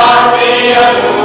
Maria